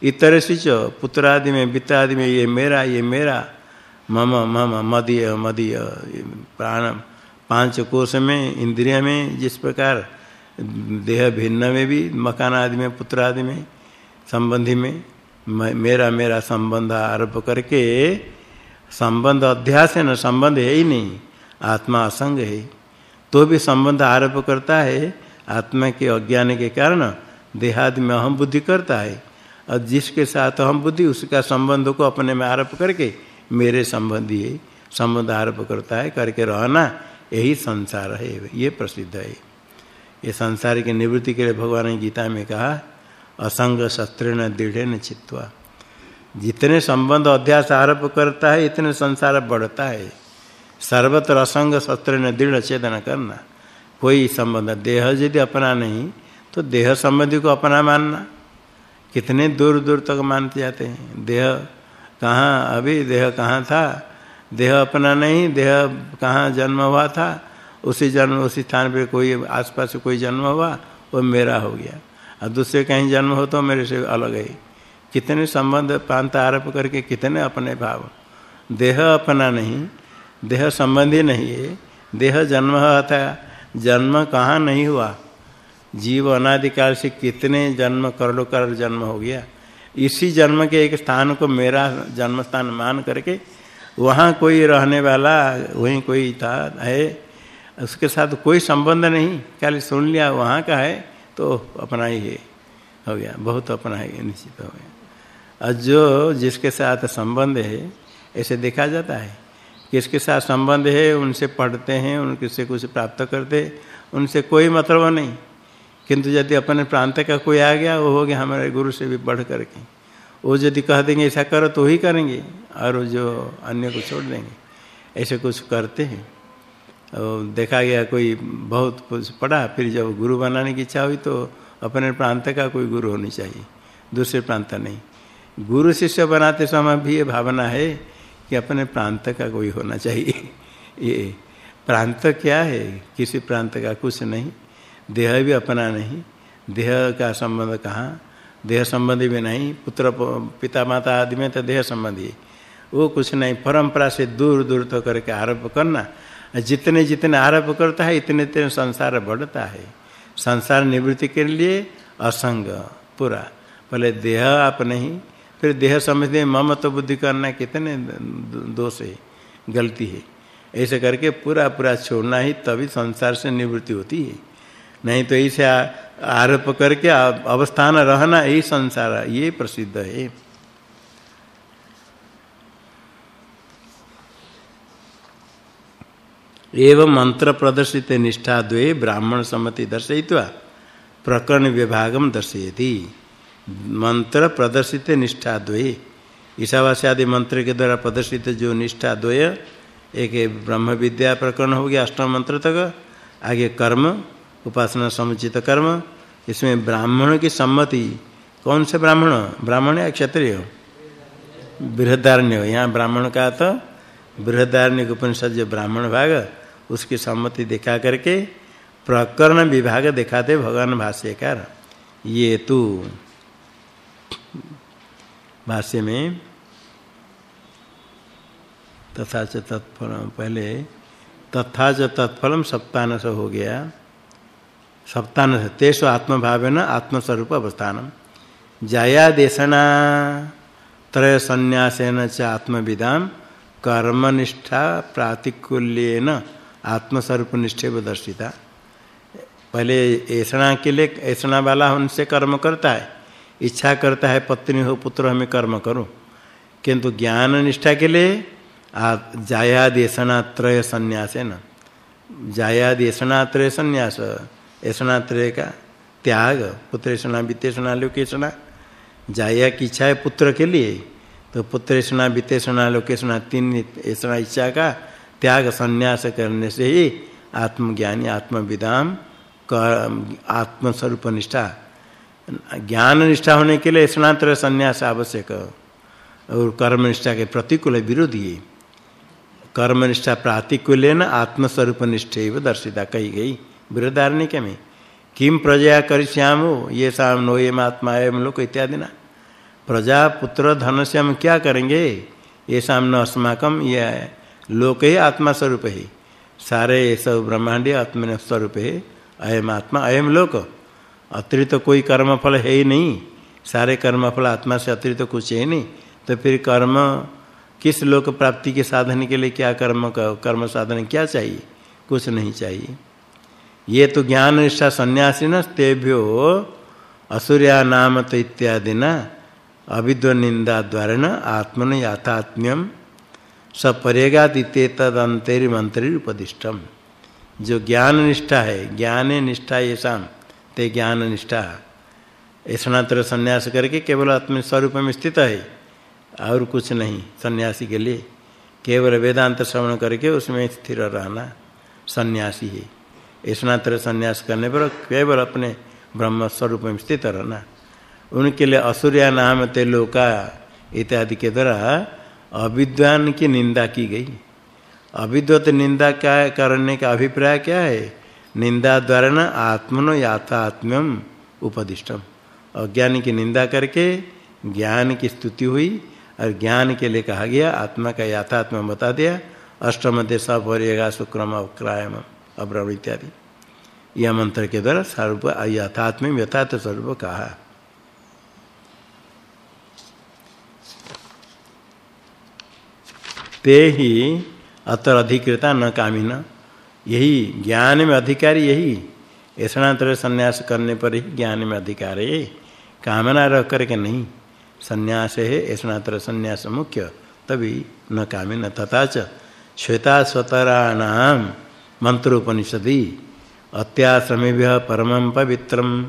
इतर सिच पुत्र आदि में वित्त आदि में, ये मेरा ये मेरा। मम मम, मदीय मदीय, प्राण। पाँच कोष में, इंद्रिय में जिस प्रकार, देह भिन्न में भी, मकान आदि में, पुत्र आदि में, संबंधी में मेरा मेरा संबंध आरोप करके, संबंध अध्यास है न, संबंध है ही नहीं, आत्मा असंग है। तो भी संबंध आरोप करता है, आत्मा के अज्ञान के कारण, देहादि में अहम बुद्धि करता है। और जिसके साथ अहम बुद्धि, उसका संबंध को अपने में आरोप करके मेरे संबंधी है संबंध आरोप करता है, करके रहना, यही संसार है, ये प्रसिद्ध है। ये संसार की निवृत्ति के लिए भगवान ने गीता में कहा, असंग शस्त्रेण दृढ़ न चित्वा। जितने संबंध अध्यास आरोप करता है, इतने संसार बढ़ता है। सर्वत्र असंग शस्त्र ने दृढ़ चेतन करना। कोई संबंध देह यदि अपना नहीं तो देह संबंधी को अपना मानना। कितने दूर दूर तक मानते जाते हैं। देह कहाँ, अभी देह कहाँ था? देह अपना नहीं, देह कहाँ जन्म हुआ था? उसी जन्म, उसी स्थान पे कोई आसपास कोई जन्म हुआ? वो मेरा हो गया। और दूसरे कहीं जन्म हो तो मेरे से अलग है। कितने संबंध पांत आरोप करके कितने अपने भाव। देह अपना नहीं, देह संबंधी नहीं है। देह जन्म हुआ था, जन्म कहाँ नहीं हुआ? जीव अनादिकाल से कितने जन्म, करोड़ों करोड़ जन्म हो गया। इसी जन्म के एक स्थान को मेरा जन्म स्थान मान करके वहाँ कोई रहने वाला, वहीं कोई था, है, उसके साथ कोई संबंध नहीं। खाली सुन लिया, वहाँ का है तो अपना ही है। हो गया, बहुत अपना है, निश्चित हो गया। और जो जिसके साथ संबंध है, ऐसे देखा जाता है। किसके साथ संबंध है, उनसे पढ़ते हैं उनके से कुछ प्राप्त करते उनसे कोई मतलब नहीं। किंतु यदि अपने प्रांत का कोई आ गया, वो हो गया हमारे गुरु से भी बढ़ करके। वो यदि कह देंगे, ऐसा करो तो ही करेंगे, और जो अन्य को छोड़ देंगे। ऐसे कुछ करते हैं। और देखा गया कोई बहुत कुछ पढ़ा, फिर जब गुरु बनाने की इच्छा हुई तो अपने प्रांत का कोई गुरु होनी चाहिए, दूसरे प्रांत नहीं। गुरु शिष्य बनाते समय भी ये भावना है कि अपने प्रांत का कोई होना चाहिए। ये प्रांत क्या है? किसी प्रांत का कुछ नहीं। देह भी अपना नहीं। देह का संबंध कहाँ? देह संबंधी भी नहीं। पुत्र पिता माता आदि में तो देह संबंधी। वो कुछ नहीं। परंपरा से दूर दूर तो करके आरोप करना। जितने जितने आरोप करता है, इतने इतने संसार बढ़ता है। संसार निवृत्ति के लिए असंग, पूरा। पहले देह आप नहीं, फिर देह समझते मम तो बुद्धि करना कितने दोष है, गलती है। ऐसे करके पूरा पूरा छोड़ना ही तभी संसार से निवृत्ति होती है। नहीं तो ऐसे आरोप करके अवस्थान रहना यही संसार ये प्रसिद्ध है। एवं मंत्र प्रदर्शित निष्ठा द्वे ब्राह्मण सम्मति दर्शयित्वा प्रकरण विभागम दर्शयति। मंत्र प्रदर्शित निष्ठा द्वे। ईशावास्य आदि मंत्र के द्वारा प्रदर्शित जो निष्ठा द्वय, एक ब्रह्म विद्या प्रकरण हो गया अष्टम मंत्र तक, आगे कर्म उपासना समुचित कर्म, इसमें ब्राह्मण की सम्मति। कौन से ब्राह्मण? ब्राह्मण या क्षत्रिय? बृहदारण्य। यहाँ ब्राह्मण का तो बृहदारण्य उपनिषद जो ब्राह्मण भाग, उसकी सम्मति दिखा करके प्रकरण विभाग दिखाते भगवान भाष्यकार। ये तू भाष्य में तथा च तत्फल पहले तथा च तत्फलम सप्तानस हो गया। सप्तानस तेषु आत्मभावेन आत्मस्वरूप अवस्थानम जाया देशना, त्रय संन्यासेन च आत्मविदाम कर्मनिष्ठा प्रातिकूल्येन आत्मस्वरूप निष्ठे दर्शिता। पहले ऐसा के लिए ऐसा वाला उनसे कर्म करता है, इच्छा करता है, पत्नी हो, पुत्र हमें कर्म करो। किंतु ज्ञान निष्ठा के लिए जायादेशनात्रय संन्यास है न जायादेशनात्रय संन्यास ऐसनात्रय का त्याग पुत्रेषणा वित्तेषणा लोकेषणा जाया की इच्छा है पुत्र के लिए तो पुत्र सुना बीते पुत्रेषणा वित्तेषणा लोकेषणा तीन ऐसा इच्छा का त्याग, संन्यास करने से ही आत्मज्ञानी, आत्मविदाम आत्मस्वरूप निष्ठा, ज्ञान निष्ठा होने के लिए स्नातर संन्यास आवश्यक और कर्म निष्ठा के प्रतिकूल विरोधी कर्म निष्ठा प्रातिकूल न आत्मस्वरूप निष्ठे दर्शिता कही गई। बृहदारण्य में। किम प्रजया करिष्यामो ये शाम नोयम आत्मा एवं लोक इत्यादि ना। प्रजा पुत्र धन से हम क्या करेंगे? ये शाम न अस्माकम, ये लोक ही आत्मा स्वरूप है। सारे ये सब ब्रह्मांडी आत्म स्वरूप है। अयम आत्मा, अयम लोक। अतिरिक्त तो कोई कर्म फल है ही नहीं। सारे कर्म फल आत्मा से अतिरिक्त तो कुछ है नहीं। तो फिर कर्म, किस लोक प्राप्ति के साधन के लिए क्या कर्म कर्म साधन क्या चाहिए? कुछ नहीं चाहिए। ये तो ज्ञान निष्ठा सन्यासी न, तेभ्यो असुर्या नाम तो इत्यादि न अविद्व निंदा द्वारा न आत्मन याथात्म्यम सपरेगात इतेतदंतरि मंत्री उपदिष्टम जो ज्ञान निष्ठा है, ज्ञान निष्ठा ये शाम ते ज्ञान निष्ठा स्नातर संन्यास करके केवल आत्म स्वरूप में स्थित है, और कुछ नहीं सन्यासी के लिए। केवल वेदांत श्रवण करके उसमें स्थिर रहना सन्यासी है। स्नातर संन्यास करने पर केवल अपने ब्रह्म स्वरूप में स्थित रहना। उनके लिए असुरिया नाम ते लोका इत्यादि के द्वारा अविद्वान की निंदा की गई। अविद्वत निंदा क्या करने का अभिप्राय क्या है? निंदा द्वारा न आत्मनो याथात्म्यम उपदिष्टम। अज्ञान की निंदा करके ज्ञान की स्तुति हुई और ज्ञान के लिए कहा गया, आत्मा का याथात्म बता दिया। अष्टम देश परिगा शुक्रम अक्रायम अब्रम इत्यादि। यह मंत्र के द्वारा सर्व यथात्म यथार्थ स्वरूप कहा। ते ही अतर अधिकृता न कामिना। यही ज्ञान में अधिकारी यही। ऐसा संन्यास करने पर ही ज्ञान में अधिकार। है कामना रह करके नहीं। संन्यास है ऐसा संन्यास मुख्य। तभी न कामिन तथा च। श्वेता स्वतराणाम। मंत्रोपनिषदि। अत्याश्रमेभ्य परम पवित्रम।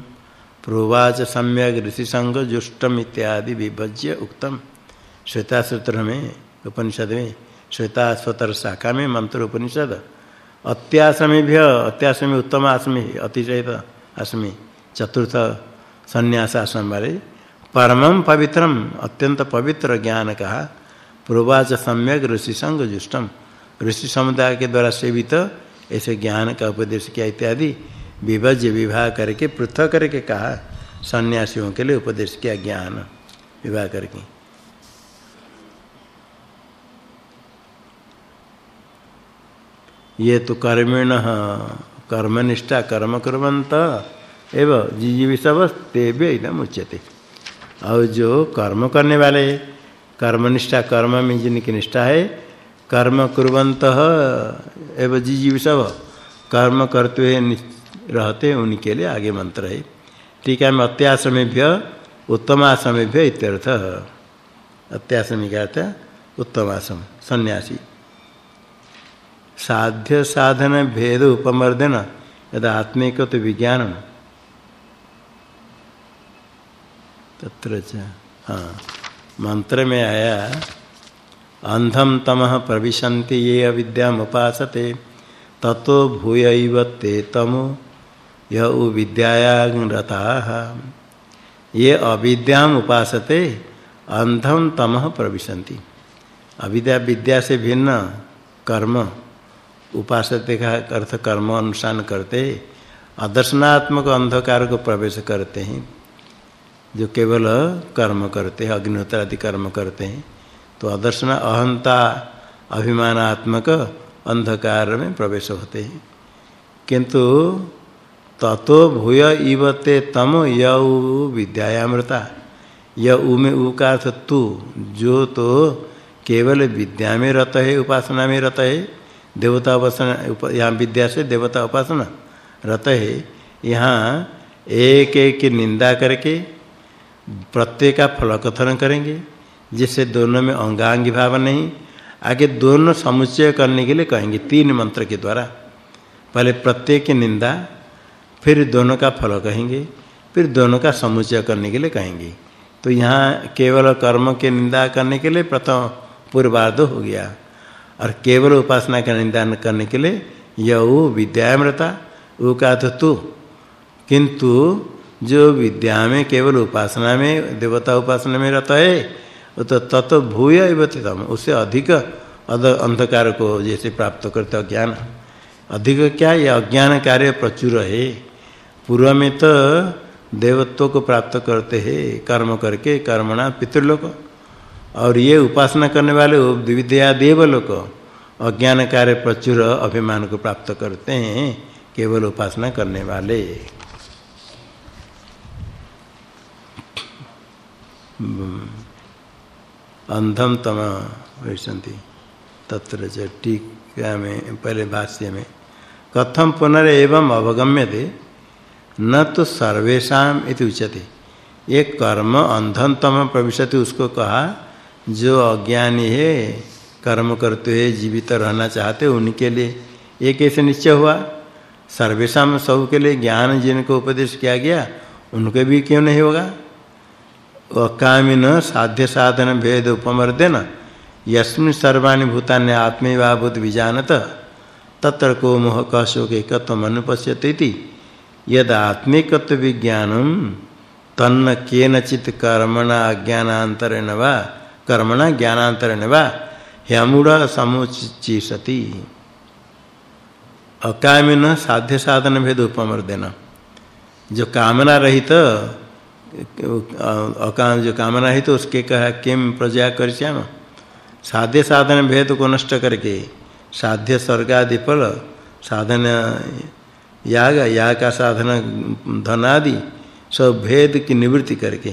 प्रोवाच सम्यक ऋषि संघ जुष्टम इत्यादि विभज्य उक्तम। श्वेता सूत्र में उपनिषद में श्वेता स्वतर शाखा में मंत्र उपनिषद अत्याश्रमेभ्य, अत्याश्रमी उत्तम आश्रमी अतिचयत आश्रमी। चतुर्थ संन्यास आश्रम वाले परमम पवित्रम अत्यंत पवित्र ज्ञान कहा पूर्वाच सम्यक ऋषि संग जुष्टम ऋषि समुदाय के द्वारा सेवित ऐसे ज्ञान का उपदेश किया इत्यादि विभज्य विवाह करके पृथक करके कहा, सन्यासियों के लिए उपदेश किया ज्ञान, विवाह करके। ये तो कर्मेण, कर्मनिष्ठा, कर्म करवंत एव जीजीविषव तेभ्य इदम उच्यते। और जो कर्म करने वाले, कर्मनिष्ठा, कर्म में जिनकी निष्ठा है कर्म कुरवंत एव जीजीविषव कर्म करते हुए रहते उनके लिए आगे मंत्र है। ठीक है मैं अत्याश्रमेभ्य उत्तमाश्रमेभ्य इत्यर्थ अत्याश्रमी का अर्थ उत्तमाश्रम सन्यासी। साध्य साधन भेद उपमर्दन, यदा आत्मिक तो विज्ञान तत्र हाँ मंत्र में आया अंधम तमह प्रविशन्ति ये अविद्याम उपासते ततो भूय ते तमो यह विद्यायां रता ये अविद्याम अंधम तमह प्रविशन्ति। अविद्या, विद्या से भिन्न कर्म, उपासते का अर्थ कर्म अनुष्ठान करते अदर्शनात्मक अंधकार को प्रवेश करते हैं, जो केवल कर्म करते हैं, अग्निहोत्र आदि कर्म करते हैं। तो अदर्शन अहंता अभिमानात्मक अंधकार में प्रवेश होते हैं। किंतु ततो भूय इवते तम यऊ विद्यायामृता। य उ में उ का अर्थ जो तो केवल विद्या में रत है, उपासना में रत है, देवता उपासना यहाँ विद्या से देवता उपासना रत है, यहाँ एक एक की निंदा करके प्रत्येक का फल कथन करेंगे। जिससे दोनों में अंगांगी भाव नहीं, आगे दोनों समुच्चय करने के लिए कहेंगे तीन मंत्र के द्वारा। पहले प्रत्येक की निंदा, फिर दोनों का फल कहेंगे, फिर दोनों का समुच्चय करने के लिए कहेंगे। तो यहाँ केवल कर्म के निंदा करने के लिए प्रथम पूर्वार्ध हो गया। और केवल उपासना का निंदा करने के लिए यऊ विद्यामृता वो का तो तू किंतु जो विद्या में, केवल उपासना में, देवता उपासना में रहता है तो तत्व भूय तम उससे अधिक अंधकार को जैसे प्राप्त करते अज्ञान अधिक क्या ये अज्ञान कार्य प्रचुर है? पूर्व में तो देवत्व को प्राप्त करते हैं, कर्म करके, कर्मणा पितृलोक। और ये उपासना करने वाले विद्या देवलोक, अज्ञान कार्य प्रचुर अभिमान को प्राप्त करते हैं, केवल उपासना करने वाले। अंधम तम वैसंति तत्र टीका में, पहले भाष्य में कथम पुनर एवं अवगम्यते, न तो सर्वेशा उच्यते। ये कर्म अंधनतम प्रविशति, उसको कहा, जो अज्ञानी है, कर्म करते हुए जीवित रहना चाहते, उनके लिए ये कैसे निश्चय हुआ? सर्वेशा सब के लिए ज्ञान जिनको उपदेश किया गया, उनके भी क्यों नहीं होगा? अकामिन साध्य साधन भेद उपमर्देन। यस्मिन् सर्वाणि भूतानि आत्मैवाभूत विजानत। तत्र को मोह कशोक एकत्वम अनुपश्यते इति। यद आत्मिकत्व विज्ञानम तन्न केनचित कर्मणा अज्ञानांतरेण वा, कर्मणा ज्ञानांतरेण वा, ह्यमूढ़ समुचिसति अकामिन साध्य साधन भेद उपमर्देन। जो कामना रहित अकाम जो कामना है तो उसके कहा, किम प्रजा करश्याम साध्य साधन भेद को नष्ट करके, साध्य स्वर्ग आदि फल, साधन याग याग का साधन धन आदि सब भेद की निवृत्ति करके।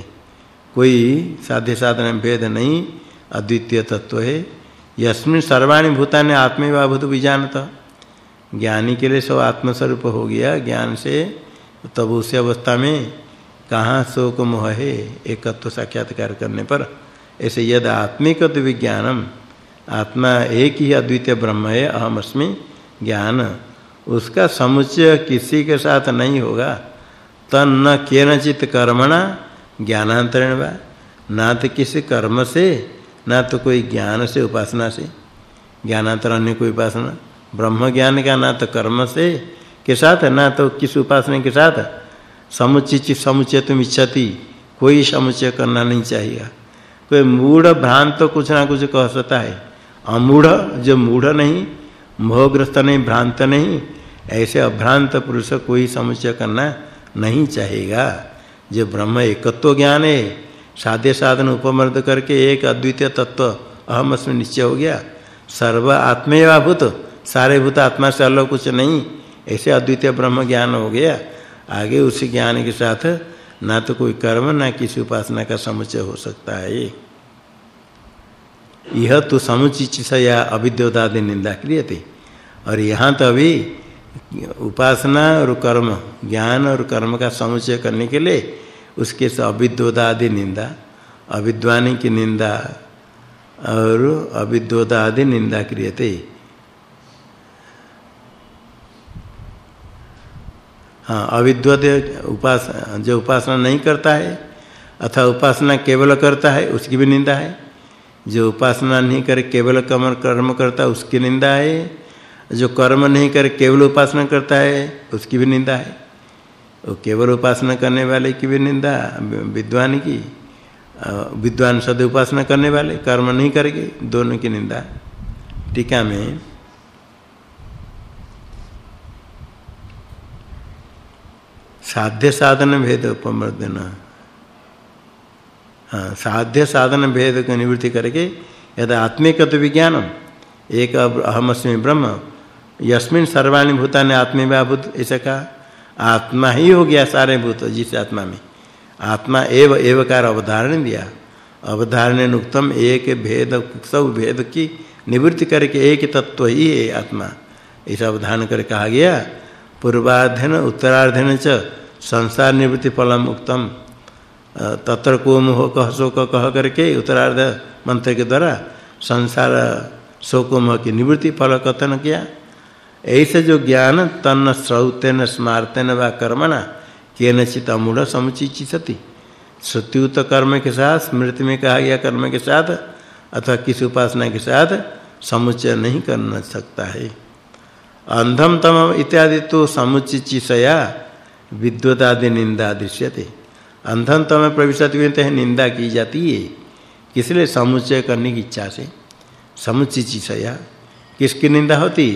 कोई साध्य साधन भेद नहीं, अद्वितीय तत्व है। यस्मिन सर्वाणि भूतानि आत्मैव भूत विजानत। ज्ञानी के लिए सब आत्मस्वरूप हो गया, ज्ञान से, तब उस अवस्था में कहाँ शोक मोह है एकत्व साक्षात्कार करने पर ऐसे यद आत्मिक विज्ञानम आत्मा एक ही अद्वितीय ब्रह्म है, अहम अस्मि ज्ञान। उसका समुच्चय किसी के साथ नहीं होगा। तन न केनचित कर्मणा ज्ञानांतरण वा। ना तो किसी कर्म से, ना तो कोई ज्ञान से उपासना से। ज्ञानांतर अन्य कोई उपासना। ब्रह्म ज्ञान का ना तो कर्म से के साथ, ना तो किस उपासना के साथ समुचित समुचय तुम इच्छति, कोई समुचय करना नहीं चाहिए। कोई मूढ़ भ्रांत तो कुछ ना कुछ कह सकता है। अमूढ़, जो मूढ़ नहीं, मोहग्रस्त नहीं, भ्रांत नहीं, ऐसे अभ्रांत पुरुष कोई समुचय करना नहीं चाहेगा। जो ब्रह्म एकत्व ज्ञान है, साध्य साधन उपमर्द करके एक अद्वितीय तत्व अहम अस्मि निश्चय हो गया। सर्व आत्मेवाभूत, सारे भूत आत्मा से अलग कुछ नहीं, ऐसे अद्वितीय ब्रह्म ज्ञान हो गया। आगे उसी ज्ञान के साथ ना तो कोई कर्म, ना किसी उपासना का समुचय हो सकता है यह तो समुचित या अविद्योदादि निंदा क्रियते और यहाँ तो अभी उपासना और कर्म, ज्ञान और कर्म का समुचय करने के लिए उसके से अविद्योदादि निंदा, अविद्वानी की निंदा और अविद्योदादि निंदा क्रियते अविद्वत उपास, जो उपासना नहीं करता है, अथवा उपासना केवल करता है, उसकी भी निंदा है। जो उपासना नहीं करे, केवल कर्म कर्म करता है उसकी निंदा है। जो कर्म नहीं करे, केवल उपासना करता है, उसकी भी निंदा है। वो केवल उपासना करने वाले की भी निंदा, विद्वान की विद्वान सद उपासना करने वाले, कर्म नहीं करेंगे, दोनों की निंदा। टीका में साध्य साधन भेद उपमर्दन। हाँ साध्य साधन भेद को निवृत्ति करके यदा आत्मिकत्व विज्ञानम, एक अहमस्मि ब्रह्म, यस्मिन सर्वाणि भूतानि आत्मीव्याभूत ऐसा कहा, आत्मा ही हो गया सारे भूत जिस आत्मा में। आत्मा एव, एवकार अवधारण दिया। अवधारण उत्तम एक भेद सब भेद की निवृत्ति करके एक तत्व ही है आत्मा। ऐसा अवधारण कर कहा गया पूर्वाधन उत्तराधन च संसार निवृत्ति फलम उक्तम। तत्र को मोह कह शोक कह करके उत्तरार्ध मंत्र के द्वारा संसार शोक मोह की निवृत्ति फल कथन किया। ऐसे जो ज्ञान तन्न श्रौतेन स्मार्तेन व कर्मणा, केनचित अमूढ़ समुचिचिसति श्रुतियुत कर्म के साथ, स्मृति में कहा गया कर्म के साथ, अथवा किसी उपासना के साथ समुच्चय नहीं करना सकता है। अंधम तम इत्यादि तो समुचिचिसया विद्वत आदि निंदा दृश्यते। अंधम तम प्रविशति में तो निंदा की जाती है। किस लिए समुच्चय करने की इच्छा से? समुचिचिसया किसकी निंदा होती?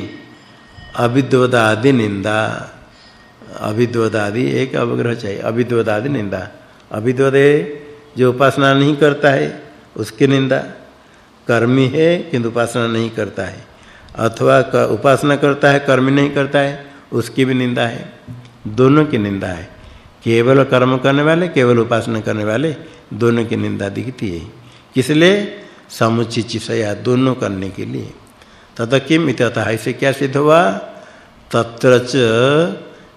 अविद्वदादि निंदा अविद्वदादि एक अवग्रह चाहिए। अविद्वदादि निंदा अविद्वद जो उपासना नहीं करता है, उसकी निंदा। कर्मी है, किंतु उपासना नहीं करता है। अथवा उपासना करता है, कर्मी नहीं करता है, उसकी भी निंदा है। दोनों की निंदा है। केवल कर्म करने वाले, केवल उपासना करने वाले दोनों की निंदा दिखती है। इसलिए समुचिचिसया दोनों करने के लिए। तत किम इत्यतः? ऐसे क्या सिद्ध हुआ? तत्र च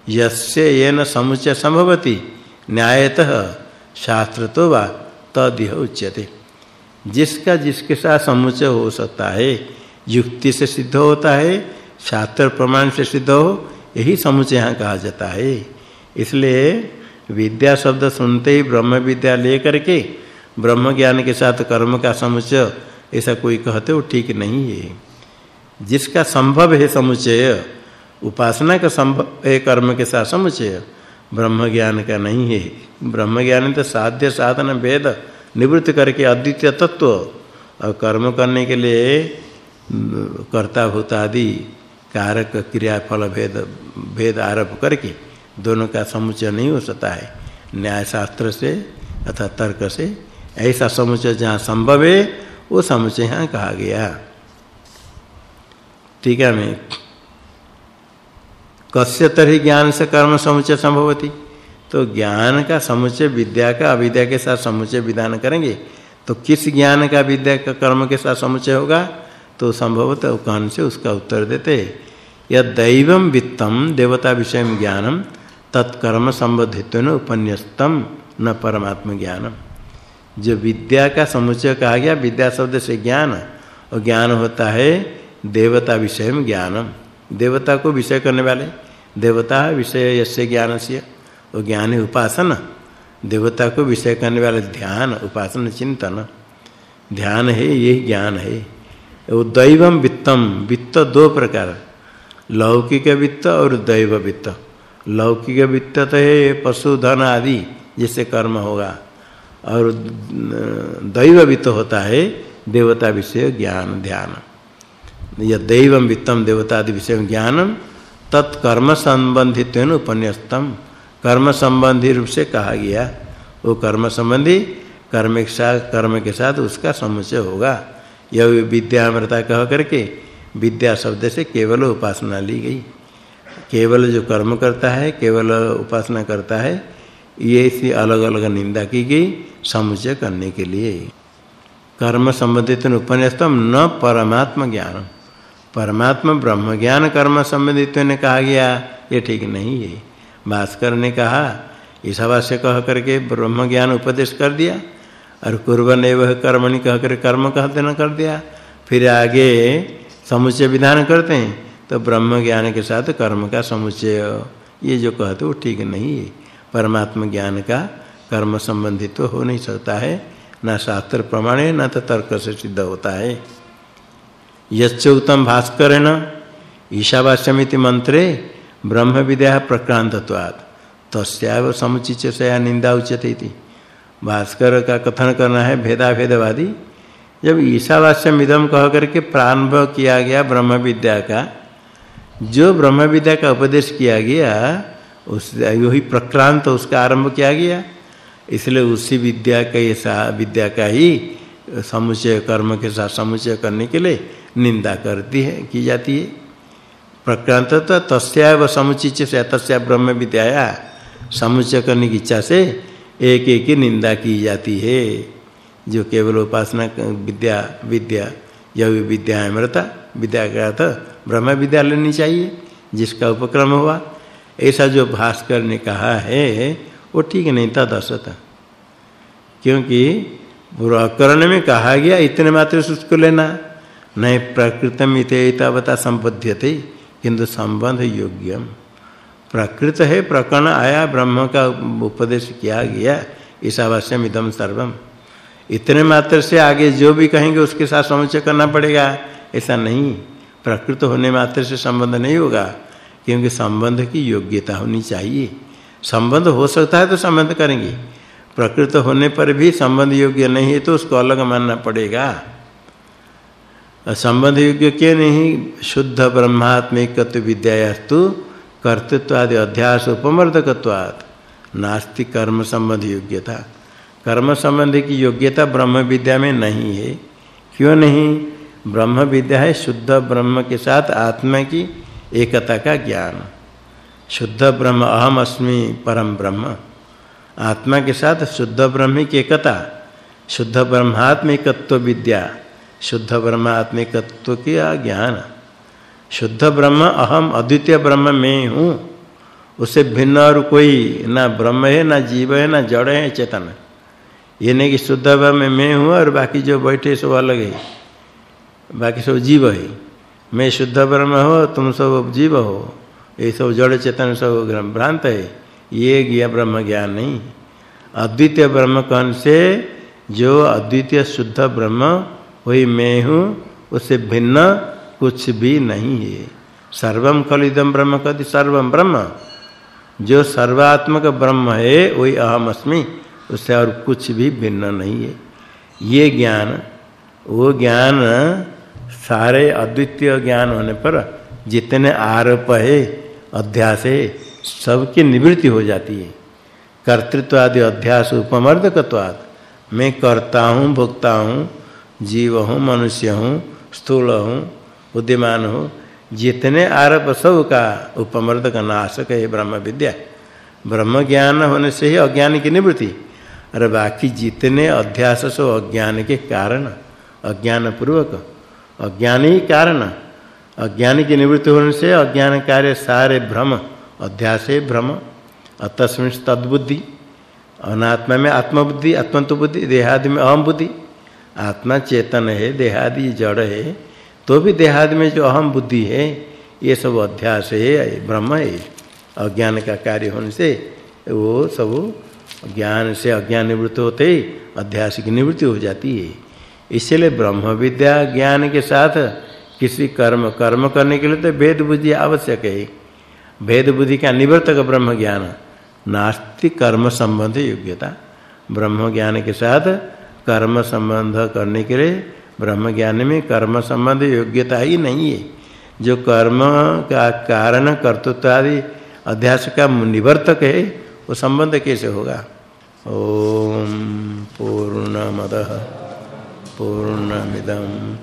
यस्य येन समुच्चय संभवति। न्यायतः शास्त्र तो वा तदिह उच्यते। जिसका जिसके साथ समुचय हो सकता है, युक्ति से सिद्ध होता है, शास्त्र प्रमाण से सिद्ध हो यही समुच्चय यहाँ कहा जाता है। इसलिए विद्या शब्द सुनते ही ब्रह्म विद्या लेकर के ब्रह्म ज्ञान के साथ कर्म का समुच्चय, ऐसा कोई कहते हो, ठीक नहीं है। जिसका संभव है समुच्चय, उपासना का संभव है, कर्म के साथ समुच्चय, ब्रह्म ज्ञान का नहीं है। ब्रह्म ज्ञान तो साध्य साधन भेद निवृत्त करके अद्वितीय तत्व, और कर्म करने के लिए कर्ता भूत आदि कारक, क्रिया, फल, भेद भेद आरोप करके दोनों का समुच्चय नहीं हो सकता है। न्याय शास्त्र से अथवा तर्क से ऐसा समुच्चय जहाँ संभव है, वो समुच्चय यहाँ कहा गया। ठीक है, मैं कस्य तरी ज्ञान से कर्म समुच्चय संभवती तो ज्ञान का समुच्चय विद्या का, अविद्या के साथ समुच्चय विधान करेंगे तो किस ज्ञान का, विद्या का, कर्म के साथ समुच्चय होगा? तो संभवतः कहन से उसका उत्तर देते, यद दैवम वित्तम देवता विषय ज्ञानम तत्कर्म संबंधित्व उपन्यस्तम न परमात्म ज्ञानम जो विद्या का समुच्चय कहा गया, विद्या शब्द से ज्ञान और ज्ञान होता है देवता विषय ज्ञानम। देवता को विषय करने वाले, देवता विषय यस्य ज्ञान से वो ज्ञान उपासना। देवता को विषय करने वाले ध्यान, उपासना, चिंतन। ध्यान है, यही ज्ञान है। वो दैवम वित्तम, वित्त दो प्रकार लौकिक वित्त और दैव वित्त। लौकिक वित्त तो है पशुधन आदि जिससे कर्म होगा। और दैव वित्त होता है देवता विषय ज्ञान, ध्यान। यह दैवम वित्तम देवतादि विषय ज्ञानम तत्कर्म संबंधित उपन्यस्तम। कर्म संबंधी रूप से कहा गया, वो कर्म संबंधी, कर्म के साथ, कर्म के साथ उसका समुचय होगा। यह विद्यामृता कह करके विद्या शब्द से केवल उपासना ली गई। केवल जो कर्म करता है, केवल उपासना करता है, ये इसी अलग अलग निंदा की गई समुचय करने के लिए। कर्म संबंधित उपन्यास्तम न परमात्म ज्ञान। परमात्मा ब्रह्म ज्ञान कर्म संबंधित ने कहा गया, ये ठीक नहीं है। भास्कर ने कहा ईशावास्य कह करके ब्रह्म ज्ञान उपदेश कर दिया। और कुर्बन एव कर्मणि कह, कर कर्म कह देना कर दिया। फिर आगे समुच्चय विधान करते हैं तो ब्रह्म ज्ञान के साथ कर्म का समुच्चय, ये जो कहते वो ठीक नहीं है। परमात्म ज्ञान का कर्म संबंधित तो हो नहीं सकता है, ना शास्त्र प्रमाण है, ना तो तर्क से सिद्ध होता है। यच्चौतम भास्करेण, ईशावास्यमिति मंत्रे, ब्रह्म विद्या प्रक्रांतत्वात्। तस्याव समुचित से निंदा उच्यते थी भास्कर का कथन करना है भेदा भेदवादी जब ईशावास्यम इदम कह करके प्रारंभ किया गया ब्रह्म विद्या का, जो ब्रह्म विद्या का उपदेश किया गया, उस वही प्रक्रांत उसका आरंभ किया गया। इसलिए उसी विद्या का ऐसा विद्या का ही समुचय कर्म के साथ समुचय करने के लिए निंदा करती है, की जाती है। प्रक्रांत तो तस्याव समुचित से तस्या ब्रह्म विद्याया समुचय करने की इच्छा से एक एक की निंदा की जाती है, जो केवल उपासना विद्या विद्या यह विद्या अमृता, विद्या का अर्थ ब्रह्म विद्या लेनी चाहिए, जिसका उपक्रम हुआ। ऐसा जो भास्कर ने कहा है, वो ठीक नहीं था दशत क्योंकि पुराकरण में कहा गया, इतने मात्र से उसको लेना। नहीं प्रकृतम इतेतावता संबध्यते किंतु संबंध योग्यम। प्रकृत है, प्रकरण आया, ब्रह्म का उपदेश किया गया, ईशावास्यम इदम सर्वम। इतने मात्र से आगे जो भी कहेंगे उसके साथ समुचय करना पड़ेगा। ऐसा नहीं। प्रकृत होने मात्र से संबंध नहीं होगा, क्योंकि संबंध की योग्यता होनी चाहिए। संबंध हो सकता है तो संबंध करेंगे। प्रकृत होने पर भी संबंध योग्य नहीं है तो उसको अलग मानना पड़ेगा। संबंध योग्य क्यों नहीं? शुद्ध ब्रह्मात्मिकत्व विद्यायास्तु कर्तृत्व आदि अध्यास उपमर्दकत्वात् नास्ति कर्म संबंध योग्यता। कर्म संबंधी की योग्यता ब्रह्म विद्या में नहीं है। क्यों नहीं? ब्रह्म विद्या है शुद्ध ब्रह्म के साथ आत्मा की एकता का ज्ञान। शुद्ध ब्रह्म अहम अस्मि परम ब्रह्म। आत्मा के साथ शुद्ध ब्रह्म की एकता, शुद्ध ब्रह्मात्मिकत्व विद्या, शुद्ध ब्रह्मात्मिकत्व की ज्ञान शुद्ध ब्रह्म, अहम अद्वितीय ब्रह्म में हूँ। उससे भिन्न और कोई ना ब्रह्म है, ना जीव है, ना जड़ है, चेतन ये नहीं कि शुद्ध ब्रह्म मैं हूँ और बाकी जो बैठे सब अलग है। बाकी सब जीव है। मैं शुद्ध ब्रह्म हो, तुम सब जीव हो। ये सब जड़, चेतन, सब भ्रांत है। ये गया ब्रह्म ज्ञान नहीं। अद्वितीय ब्रह्म कौन से? जो अद्वितीय शुद्ध ब्रह्म, वही मैं हूँ। उससे भिन्न कुछ भी नहीं है। सर्वम खलिदम ब्रह्म कति सर्वम ब्रह्म। जो सर्वात्मक ब्रह्म है, वही अहम अस्मि, उससे और कुछ भी भिन्न नहीं है। ये ज्ञान, वो ज्ञान सारे अद्वितीय ज्ञान होने पर जितने आरोप है, अध्यास है, सबकी निवृत्ति हो जाती है। कर्तृत्व आदि अध्यास उपमर्दकत्वात्। मैं करता हूँ, भोक्ता हूँ, जीव हूँ, मनुष्य हूँ, स्थूल हूँ बुद्धिमान हो। जितने आरोप सब का उपमर्द का नाशक है ब्रह्म विद्या ब्रह्म ज्ञान होने से ही अज्ञान की निवृत्ति। और बाकी जितने अध्यास सो अज्ञान के कारण अज्ञान पूर्वक अज्ञान ही कारण, अज्ञान की निवृत्ति होने से अज्ञान कार्य सारे भ्रम अध्यास भ्रम अतस्मिन तद्बुद्धि, अनात्मा में आत्मबुद्धि आत्मत्व बुद्धि, देहादि में अहम बुद्धि, आत्मा चेतन है, देहादि जड़ है। तो भी देहादि में जो अहम बुद्धि है, ये सब अध्यास है ब्रह्म है। अज्ञान का कार्य होने से वो सब ज्ञान से अज्ञान निवृत्त होते अध्यास की निवृत्ति हो जाती है। इसलिए ब्रह्म विद्या ज्ञान के साथ किसी कर्म कर्म करने के लिए तो भेद बुद्धि आवश्यक है। भेद बुद्धि का निवर्तक ब्रह्म ज्ञान, नास्ति कर्म संबंध योग्यता। ब्रह्म ज्ञान के साथ कर्म संबंध करने के लिए ब्रह्म ज्ञान में कर्म संबंध योग्यता ही नहीं है। जो कर्म का कारण कर्तृत्व आदि अध्यास का निवर्तक है, वो संबंध कैसे होगा? ओम पूर्ण मद पूर्ण पूर्णमिदम।